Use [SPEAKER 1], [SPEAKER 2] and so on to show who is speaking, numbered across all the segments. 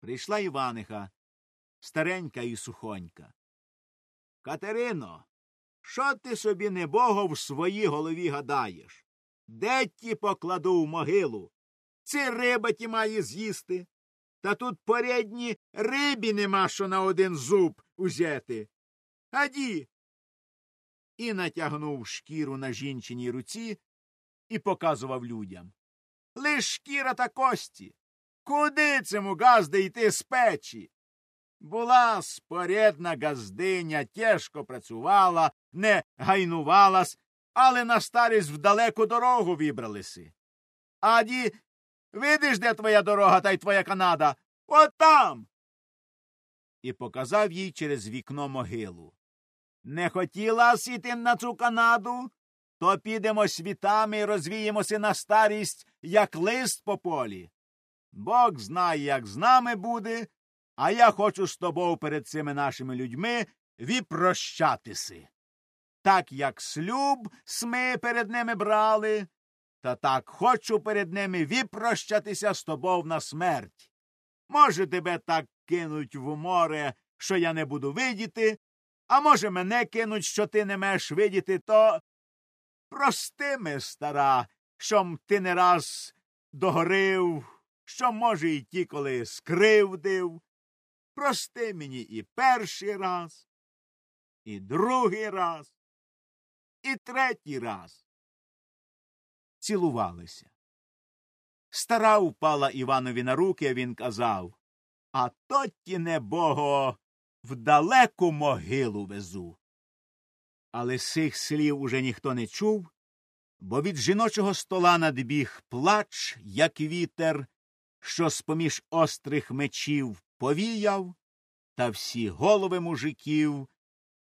[SPEAKER 1] Прийшла Іваниха, старенька і сухонька. Катерино, що ти собі небого в своїй голові гадаєш? Де ті покладу в могилу? Ці риба ті має з'їсти. Та тут порядні рибі нема що на один зуб узяти. Аді. І натягнув шкіру на жінчиній руці і показував людям. Лиш шкіра та кості. Куди цьому газди йти з печі? Була спорядна газдиня, тяжко працювала, не гайнувалась, але на старість в далеку дорогу вибралися. Аді, видиш, де твоя дорога та й твоя Канада? От там. І показав їй через вікно могилу. Не хотіла сіти на цю Канаду, то підемо світами і розвіємося на старість, як лист по полі. Бог знає, як з нами буде, а я хочу з тобою перед цими нашими людьми віпрощатися. Так як слюб сми перед ними брали, та так хочу перед ними віпрощатися з тобою на смерть. Може, тебе так кинуть в море, що я не буду видіти, а може, мене кинуть, що ти не меш видіти, то прости ми, стара, що ти не раз догорив, що, може, і ті, коли скривдив. Прости мені і перший раз, і другий раз, і третій раз. Цілувалися. Стара впала Іванові на руки, а він казав А то ті небого в далеку могилу везу. Але цих слів уже ніхто не чув, бо від жіночого стола надбіг плач, як вітер, що з поміж острих мечів повіяв, та всі голови мужиків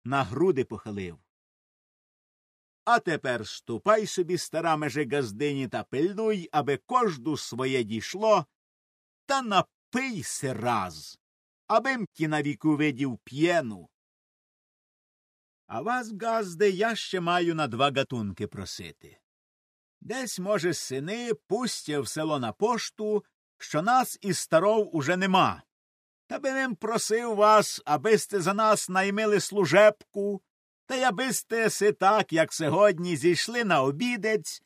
[SPEAKER 1] на груди похилив. А тепер ступай собі, стара меже газдині, та пильнуй, аби кожду своє дійшло, та напийся раз, абим ті на віку видів п'єну. А вас, газди, я ще маю на два гатунки просити. Десь, може, сини пустя в село на пошту, що нас із старов уже нема. Та би ним просив вас, аби сте за нас наймили служебку, та аби сте си так, як сьогодні, зійшли на обідець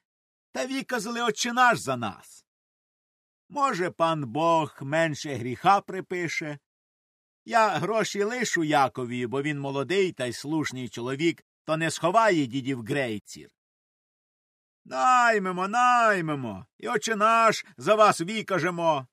[SPEAKER 1] та віказали очі наш за нас. Може, пан Бог менше гріха припише. Я гроші лишу Якові, бо він молодий та й слушний чоловік, то не сховає дідів грейцір. Наймемо, наймемо, і очі наш за вас вікажемо.